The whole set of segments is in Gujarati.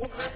What?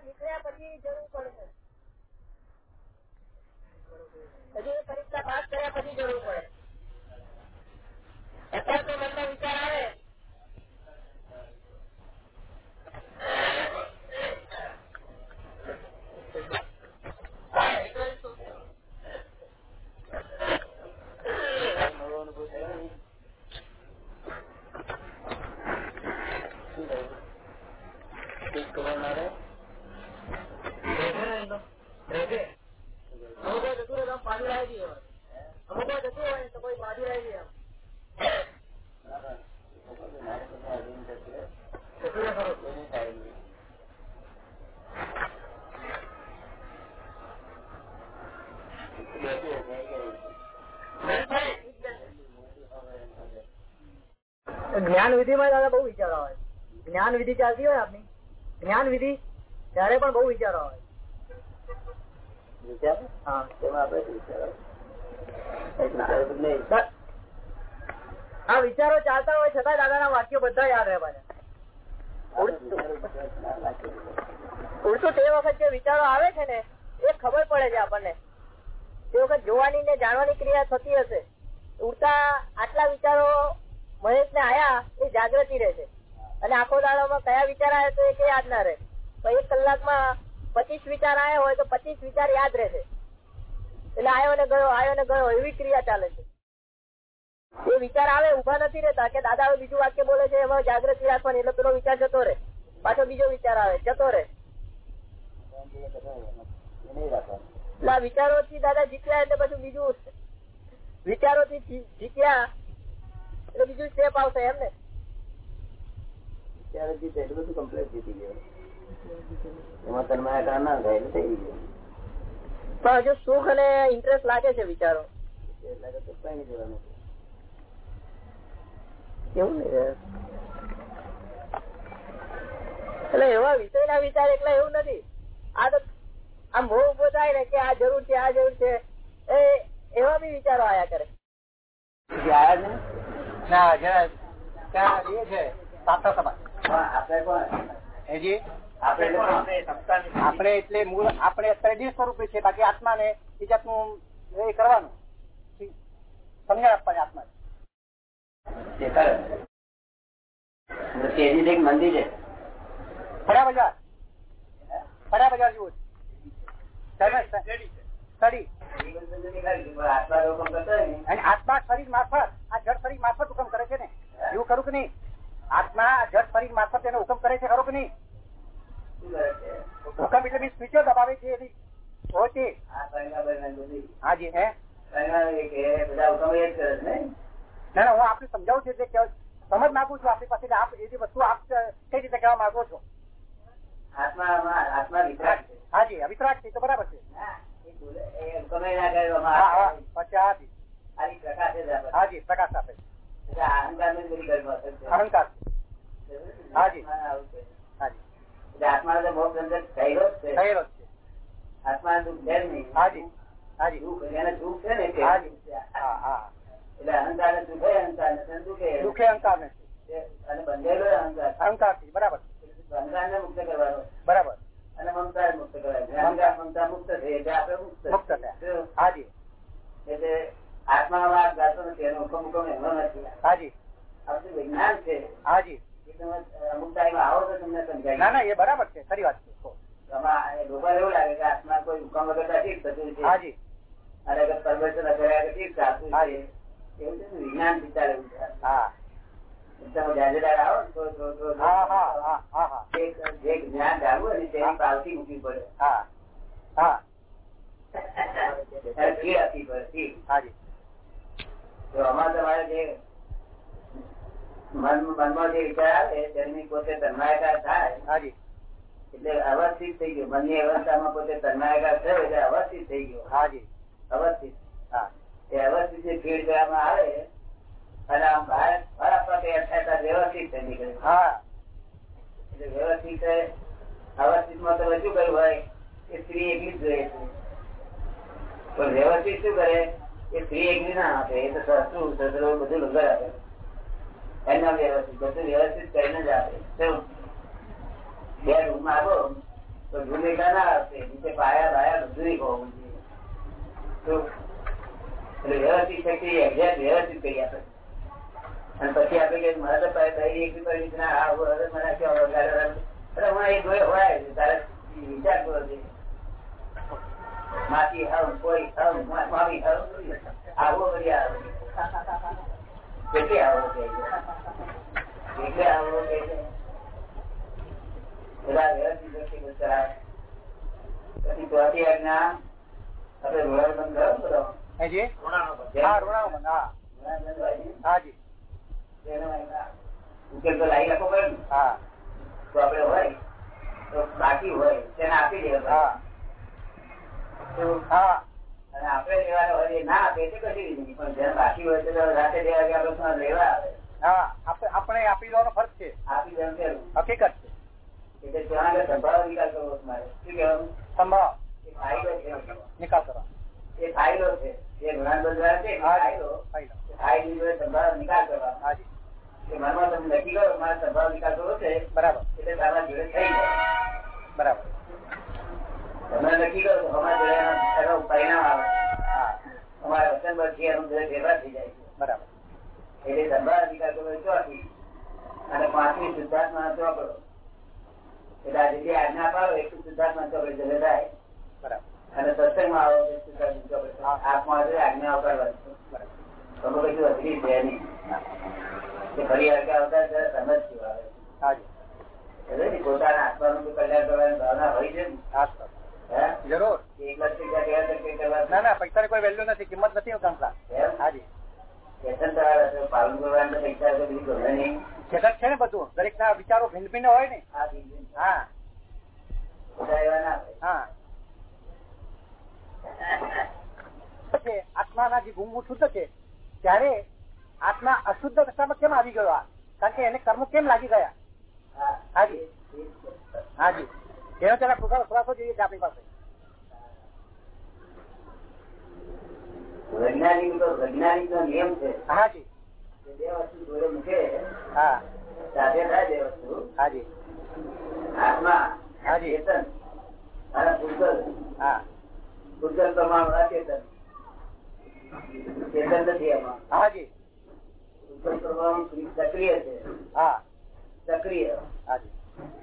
નીકળ્યા પછી જરૂર પડે હજી પરીક્ષા પાસ કર્યા પછી જરૂર પડે. અત્યારે તો વિચાર આવે. અમુક વાર જતું રહે પાછું આવી જઈએ અમુક વાર જતું હોય તો કોઈ પાછું આવી જઈએ જતું રહે ખરું જ્ઞાન વિધિ માં દાદા બહુ વિચારો આવે જ્ઞાન વિધિ ચાલતી હોય આપની. જ્ઞાન વિધિ, ત્યારે પણ બહુ વિચારો આવે હા બ- આ વિચારો ચાલતા હોય છતાં દાદા ના વાક્યો બધા યાદ રહે ઉડતું તે વખત જે વિચારો આવે છે ને, એ ખબર પડે છે આપણને. તે વખત જોવાની ને જાણવાની ક્રિયા થતી હશે. ઉડતા આટલા વિચારો મહેશ ને આયા, એ જાગૃતિ રહે છે અને આખો દાડામાં કયા વિચાર આવ્યા તો એ યાદ ના રહે. તો એક કલાકમાં પચીસ વિચાર આવ્યા હોય તો પચીસ વિચાર યાદ રહેશે. એટલે આવ્યો ને ગયો આવ્યો ને ગયો, એવી ક્રિયા ચાલે છે. એ વિચાર આવે ઊભા નથી રહેતા કે દાદા બીજું વાક્ય બોલે છે, એમાં જાગૃતિ રાખવાની, એટલે પેલો વિચાર જતો રહે. પાછો બીજો વિચાર આવે, જતો રહે. વિચારો થી દાદા જીત્યા એટલે પછી બીજું વિચારો થી જીત્યા એટલે બીજું સ્ટેપ આવશે એમ ને? ત્યારે જીતે એટલે બધું કમ્પ્લેટ જીતી ગયો. એમાં તન્માયા ના થાય એટલે થઈ ગયું. પણ હજુ સુખ અને ઇન્ટરેસ્ટ લાગે છે વિચારો. એટલે તો કઈ જવાનું. એવું એટલે એવા વિષય ના વિચાર એટલે એવું નથી. આ તો આમ બહુ ઊભો થાય ને કે આ જરૂર છે આ જરૂર છે. એ એવા બી વિચારો આયા કરે. આયા ના જરા ત્યાં એ છે સાતા સભા. આપણે કોણ? હેજી? આપણે એટલે મૂળ આપણે અત્યારે દેહ સ્વરૂપે છે બાકી આત્માને એ જાતનું એ કરવાનું. સમજણ આપવાની આત્મા તે કરે. મંદિર છે. ફર્યા બજાર. ફર્યા બજાર જેવું આત્મા ને આત્મા શરીર મારફત આ જળ શરીર મારફત હુકમ કરે છે ને? એવું ખરું કે નહીં? આત્મા જળ શરીર મારફત એનો હુકમ કરે છે ખરો કે નહીં? હુકમ એટલે બી સ્વીચો દબાવે છે એની? બધી હાજી હે ને ના હું આપને સમજાવું છું એટલે કે સમજ માંગુ છું આપણી પાસે આપ એ વસ્તુ આપ કઈ રીતે કહેવા માંગો છો? હાજી અભિપ્રાય છે. તો બરાબર હાજી પ્રકાશ આપે. અહંકાર. હાજી. આત્માનો તો મોક્ષ અંદર થયેલો જ છે. આત્મા દુઃખ છે નહીં. હાજી. હાજી. દુઃખ એને દુઃખ છે ને એટલે અહંકાર ને સુખે અહંકાર ને દુઃખે દુઃખે અહંકાર ને અને બંધેલો અહંકાર અહંકાર. થી બરાબર. અહંકાર ને મુક્ત કરવાનો બરાબર અને મમતા મુક્ત કરાય જ્ઞાનીકાર મમતા મુક્ત થઈ એટલે આપણે મુક્ત મુક્ત થયા. શું? હાજી એટલે આત્માનો વાત ગાતો નથી એનો હુકમ હુકમ એનો નથી હાજી આ બધું વિજ્ઞાન છે હાજી એ તમે અમુક ટાઈમ આવો તો તમને સમજાય ના ના એ બરાબર છે ખરી વાત છે. કહો. એવું લાગે કે આત્મા કોઈ હુકમ વગર ઠીક થતું છે. હાજી અને પરમેશ્વર કર્યા ઠીક ચાલતું છે. એવું છે વિજ્ઞાનથી એવું છે. હા. તમે જાજેદાર આવો તો તો તો હા હા હા હા હા. જે જે જ્ઞાન જાણવું હોય તેની પાવતી મૂકવી પડે. હા. હા. ફીડ આપવી પડે ફીડ હાજી તો આમાં તમારે જે મનમાં જે વિચાર આવે તેની પોતે તન્માયકાર થાય એટલે અવસ્થિત થઈ ગયો. મનની અવસ્થામાં પોતે તન્માયકાર થયો એટલે અવસ્થિત થઈ ગયો. હાજી. અવસ્થિત. હા. એ અવસ્થિત જે ફીડ કરવામાં આવે અને આમ બહાર બહાર આપવા તૈયાર થાય વ્યવસ્થિત થઈ નીકળે. હા. એટલે વ્યવસ્થિત અવસ્થિતમાં તો શું કર્યું હોય કે સ્ત્રી એકલી જ જોઈએ છે. પણ વ્યવસ્થિત શું કરે? એ સ્ત્રી એકલી ના આપે એ તો સસરું સસરો બધું લગર આપે. એના વ્યવસ્થિત બધું વ્યવસ્થિત કરીને જ આપે? બે રૂમ આપો તો ભૂમિકા ના આપે નીચે પાયા પાયા બધું હોવું જોઈએ? વ્યવસ્થિત શક્તિ વ્યવસ્થિત કરી પછી આપણે કહીએ મારે તો ભાઈ એક પડી ના, આ હવે મને કેમ વગાડે? અરે હું એ જોયો હોય તારે વિચાર જોઈએ માસી હમ કોઈ હમ માવી હમ આવો બધી આવે કેટલી આવો કેટલી આવો બધા વ્યવસ્થિત વ્યક્તિ બધું પછી ચોથી આજ્ઞા આપણે રોડ બંધ કરો બધો હાજી? હા બંધ હા. રોડ બંધ હોય ને, હાજી ઉકેલ તો લાવી રાખવો પડે ને. હા. તો આપણે હોય તો બાકી હોય તેને આપી દેવા હા. હા. અને આપણે લેવાના હોય ના આપે તે કશી રીતે પણ જેને બાકી હોય તો રાતે દેવા કે આપણે લેવા આવે. હા આપણે આપણે આપી દેવાનો ફરજ છે. આપી દેવાનું હકીકત છે. એટલે ત્યાં આગળ સંભાળો નિકાલ કરવો તમારે શું કહેવાનું? સંભાળ. એ ફાયદો છે નિકાલ કરવા એ ફાયદો છે. જે ઘણા બધા છે એ હાજી ફાયદો ફાયદો. જોડે સંભાળો નિકાલ કરવા હાજી કે મનમાં તમે નક્કી કરો મારા સંભાળો નિકાલ કરવો છે? બરાબર. એટલે તમારા જોડે થઈ જાય. બરાબર. તમે નક્કી કરો તો અમારા એનો એનો પરિણામ આવે. અમારા વચન પરથી એનું ફેરફાર થઈ જાય બરાબર. એટલે સંભાળ અધિકાર કરવો ચોથી. અને પાંચમી શુદ્ધાત્મા ચોપડો. એટલે આજે જે આજ્ઞા પાડો સિદ્ધાર્થમાં ચોપડે જલે થાય. અને સત્સંગમાં આવો તો શુદ્ધાત્મા ચોપડે. આજ્ઞાઓ કરવાની બરાબર. તમે કશું અઘરી છે નહીં કે ફરી વાર કે આવતા ત્યારે સમજ શું આવે હાજી એટલે ને પોતાના આત્માનું તો કલ્યાણ કરવાની ભાવના હોય છે ને હા સર. હે? જરૂર એક લાખ પૈસા કહેવા તો કંઈ કરવા ના ના પૈસાની કોઈ વેલ્યુ નથી કિંમત નથી કંકલા? હાજી છે, જગત ને બધું. દરેક ના વિચારો ભિન્ન ભિન્ન હોય ને. હા હા. આત્માના જે ગુંગુ શુદ્ધ છે ત્યારે આત્મા અશુદ્ધ અવસ્થામાં કેમ આવી ગયો આ? કારણ કે એને કર્મો કેમ લાગી ગયા? હાજી. હાજી એનો ખુલાસો ખુલાસો જોઈએ છે આપણી પાસે. વૈજ્ઞાનિક તો વૈજ્ઞાનિક નો નિયમ છે. હાજી. બે વસ્તુ જોડે મૂકે. હા. સાથે થાય બે વસ્તુ. હાજી. આત્મા હાજી. ચેતન અને ભૂતગલ હા. ભૂતગલ પ્રમાણ અચેતન ચેતન. નથી એમાં. હાજી. પ્રમાણ સક્રિય છે. હા. સક્રિય. હાજી.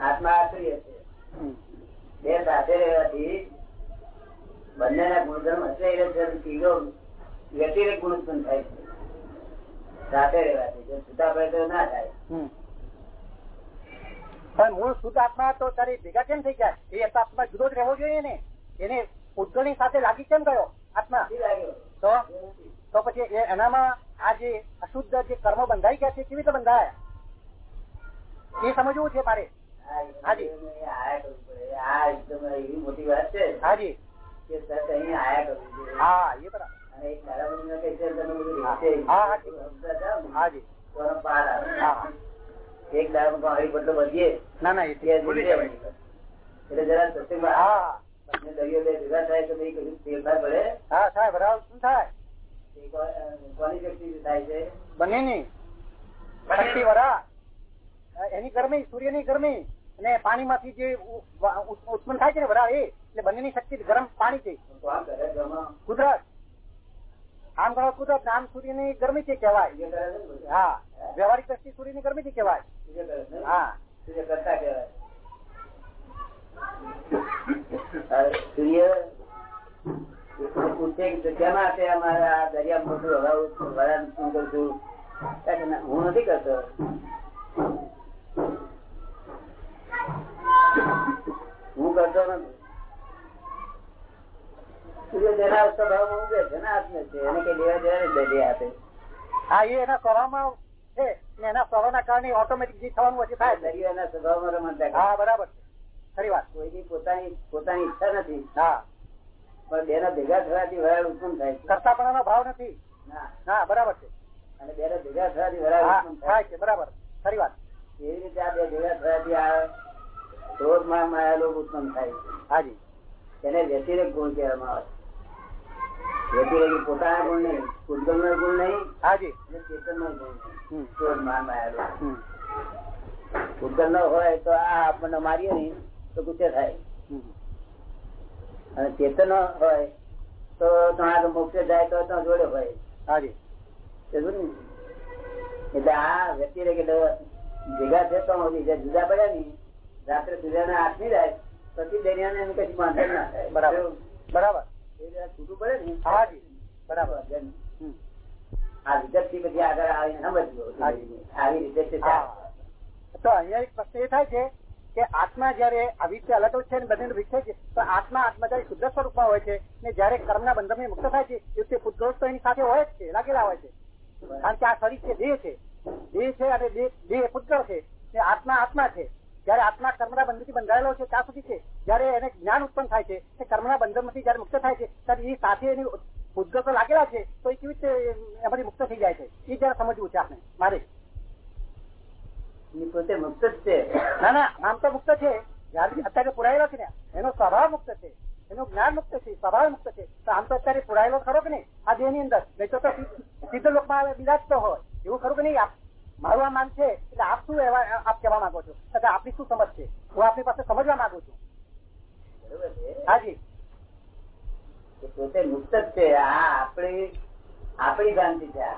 આત્મા આક્રિય છે. બે સાથે રહેવાથી બંનેના ગુણધર્મ હશે વ્યતિરેક ગુણ ઉત્પન્ન થાય છે. સાથે રહેવાથી જો છૂટા પડે તો ના થાય. પણ મૂળ શુદ્ધ આત્મા તો તારી ભેગા કેમ થઈ ગયા? એ આત્મા જુદો જ રહેવો જોઈએ ને. એને ઉદ્ગલની સાથે લાગી કેમ ગયો આત્મા? તો? તો પછી એનામાં આ જે અશુદ્ધ જે કર્મ બંધાઈ ગયા છે કેવી રીતે બંધાયા? એ સમજવું છે મારે? હાજી. આ મોટી વાત છે હાજી. હા એ બરાબર. એક ને, એનો બદલો વધીએ ના ના એ બે ભૂલી દિવસે. જવાય એટલે જરા સત્સંગમાં તમને દરિયો ભેગા થાય તો ભાઈ કશું ફેરફાર પડે હા થાય બરાબર શું થાય એ કો- અ, કોની શક્તિ થાય છે બંનેની શક્તિ વરા એની ગરમી સૂર્યની ગરમી અને પાણી માંથી જે ઉત્પન્ન થાય છે ને વરાળ એ એટલે બંનેની શક્તિ ગરમ પાણી છે કુદરત આમ ગણો કુદો ને આમ સૂર્યની ગરમીથી કહેવાય સૂર્યની ગરમી થી કેવાય હા, વ્યવહારિક દ્રષ્ટિ સૂર્યની ગરમી થી કેવાય હા. સૂર્ય પૂછે કેમ માટે આ દરિયા મોટું છું હું નથી કરતો. હું કરતો નથી. સૂર્ય સ્વભાવમાં ઉગે છે ને આત્મે છે. એને કઈ દેવા નથી આપે. હા એ એના સ્વભાવમાં છે. એના સ્વભાવના કારણે ઓટોમેટિક જે થવાનું હોય થાય દરિયો એના સ્વભાવમાં રમત હા બરાબર છે. ખરી વાત. કોઈની પોતાની પોતાની ઈચ્છા નથી. હા. પણ બેના ભેગા થવાથી વરાળ ઉત્પન્ન થાય કરતાપણાનો ભાવ નથી. ના. હા બરાબર છે. અને બેના ભેગા થવાથી વરાળ ઉત્પન્ન થાય થાય છે બરાબર. ખરી વાત. એવી રીતે આ બે ભેગા થવાથી આ ક્રોધમાં ઉત્પન્ન થાય હાજી. એને વ્યતિરેક ગુણ કહેવામાં આવે છે. વ્યતિરેક પોતાના ગુણ નહીં ગુણ નહીં હાજી. ગુણ નો હોય તો આ આપણને મારીએ નહીં તો ગુસ્સે થાય. અને ચેતન હોય તો તમારે મોક્ષે જાય તો ત્યાં જોડે હોય. હાજી? એટલે આ વ્યતિરેક એટલે ભેગા છે તો જુદા પડ્યા ની રાત્રે સૂર્યના હાથની જાય પછી દરિયાને એમ કઈ વાંધો ના થાય. બરાબર. બરાબર. છૂટું પડે ને બરાબર આ વિગતથી પછી આગળ આવીને સમજવું આવી રીતે તો અહીંયા એક પ્રશ્ન એ થાય છે કે આત્મા જયારે આવી રીતે અલગ છે બંને છે તો આત્મા આત્મા જયારે શુદ્ધ સ્વરૂપમાં હોય છે ને જયારે કર્મના બંધન મુક્ત થાય છે એ વખતે પુત્રોસ તો એની સાથે હોય જ છે લાગેલા હોય છે. કારણ કે આ શરીર છે દેહ છે. દેહ છે અને દેહ દેહ પુત્ર છે. ને આત્મા આત્મા છે. જયારે આત્મા કર્મના બંધનથી બંધાયેલો છે ત્યાં સુધી છે. જયારે એને જ્ઞાન ઉત્પન્ન થાય છે તે કર્મના બંધનમાંથી જયારે મુક્ત થાય છે ત્યારે એ સાથે એની ઉદ્ગત લાગેલા છે તો એ કેવી રીતે એમાંથી મુક્ત થઈ જાય છે? એ જયારે સમજવું છે આપણે મારે. પોતે મુક્ત જ છે. ના ના આમ તો મુક્ત છે. અત્યારે પુરાયેલો છે ને? એનો સ્વભાવ મુક્ત છે. એનું જ્ઞાન મુક્ત છે સ્વભાવ મુક્ત છે. તો આમ તો અત્યારે પુરાયેલો ખરો કે નહીં? આ દેહની અંદર નહીં તો સીધો લોકમાં બિરાજતો હોય. એવું ખરું કે નહીં? મારું આ માન છે એટલે આપ શું આપ કહેવા માંગો છો? એટલે આપની શું સમજ છે? હું આપની પાસે સમજવા માંગુ છું. હાજી પોતે મુક્ત જ છે. આ આપણી આપણી ભ્રાંતિ છે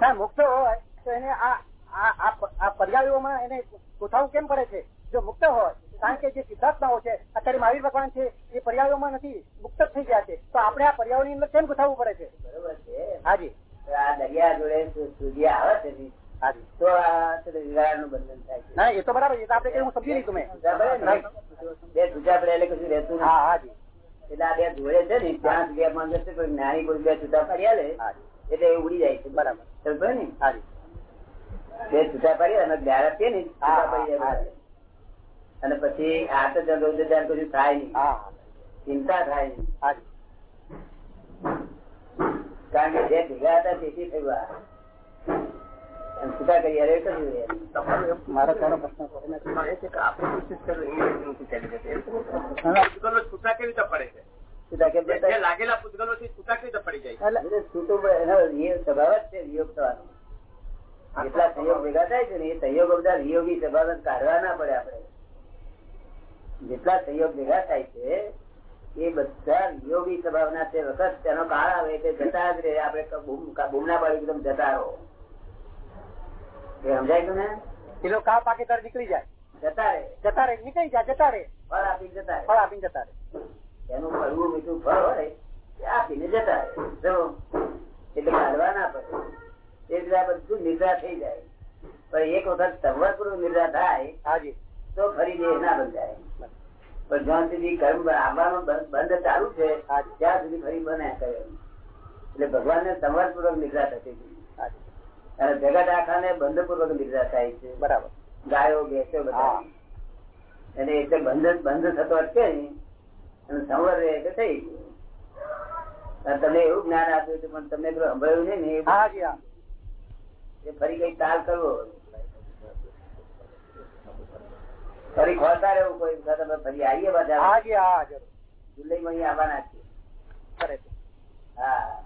ના મુક્ત હોય તો એને આ પર્યાયોમાં એને ગોઠવવું કેમ પડે છે? જો મુક્ત હોય કારણ કે જે સિદ્ધાર્થમાં છે અત્યારે મહાવીર ભગવાન છે એ પર્યાયોમાં નથી મુક્ત થઈ ગયા છે. તો આપણે આ પર્યાયોની અંદર કેમ ગોઠવવું પડે છે? બરોબર છે. હાજી આ દરિયા જોડે સૂર્ય આવે છે તો આ છે ને બંધન થાય છે. ના એ તો બરાબર એ તો આપણે હું સમજી લીધું મેં. છૂટા પડે ને, બે જુદા પડે એટલે કશું રહેતું હા નથી હાજી એટલે આ બે જોડે છે ને ત્યાં સુધી માણસ છે કોઈ જ્ઞાની કોઈ બે છૂટા પડ્યા લે એટલે એ ઉડી જાય છે. બરાબર. સમજ ને? બે છૂટા પડી અને ગ્યારહ છે ને છૂટા પડી અને પછી આ તો ત્યારે કશું થાય નહીં. ચિંતા થાય નહીં. કારણ કે જે ભેગા હતા તેથી થયું આ અને છૂટા કરી અરે કર્યું મારો થોડો પ્રશ્ન પૂતગલો છૂટા કેવી રીતે પડે છે? છૂટા કેમ જે- જતા? જે લાગેલા પૂતગલો થી છૂટા કેવી રીતે પડી જાય? એટલે છૂટું એનો સ્વભાવ જ છે વિયોગ થવાનો. જેટલા સંયોગ ભેગા થાય છે ને એ સહયોગ બધા વિયોગી સ્વભાવ કાઢવા ના પડે આપણે. જેટલા સહયોગ ભેગા થાય છે એ બધા યોગી સ્વભાવના છે વખત તેનો કાળ આવે એટલે જતા જ રહે. આપડે બૂમ બૂમ પાડી એકદમ જતા રહો. એ સમજાય ને કિલો કા પાકે તાર નીકળી જાય. જતા રે જતા રે નીકળી જાય જતા રે ફળ આપીને જતા રે ફળ આપીને જતા રે એનું ફળવું મીઠું ફળ હોય એ આપીને જતા રે જો એટલે કાઢવા ના પડે. એ રીતે બધું નિદ્રા થઈ જાય. પણ એક વખત સંવતપૂર્વક નિદ્રા થાય હાજી તો ફરી દેહ ના બંધાય. પણ જ્યાં સુધી કર્મ આવવાનું બંધ બંધ ચાલુ છે ત્યાં સુધી ફરી બન્યા કરે. એટલે ભગવાન ને સંવતપૂર્વક નિદ્રા થતી હતી. અને જગત આખા ને બંધપૂર્વક નિદ્રા થાય છે. બરાબર. ગાયો ભેંસો બધા. અને એટલે બંધ બંધ થતો અટકે અને સંવર રહે એટલે થઈ ગયું. તમને એવું જ્ઞાન આપ્યું હતું પણ તમને પેલું સંભળાયું નહીં ને એ ફરી કઈ તાલ કરવો. ફરી ખોલતા રહેવું કોઈ તમે ફરી આવીએ બધા. જુલાઈ માં આવવાના છીએ. હા.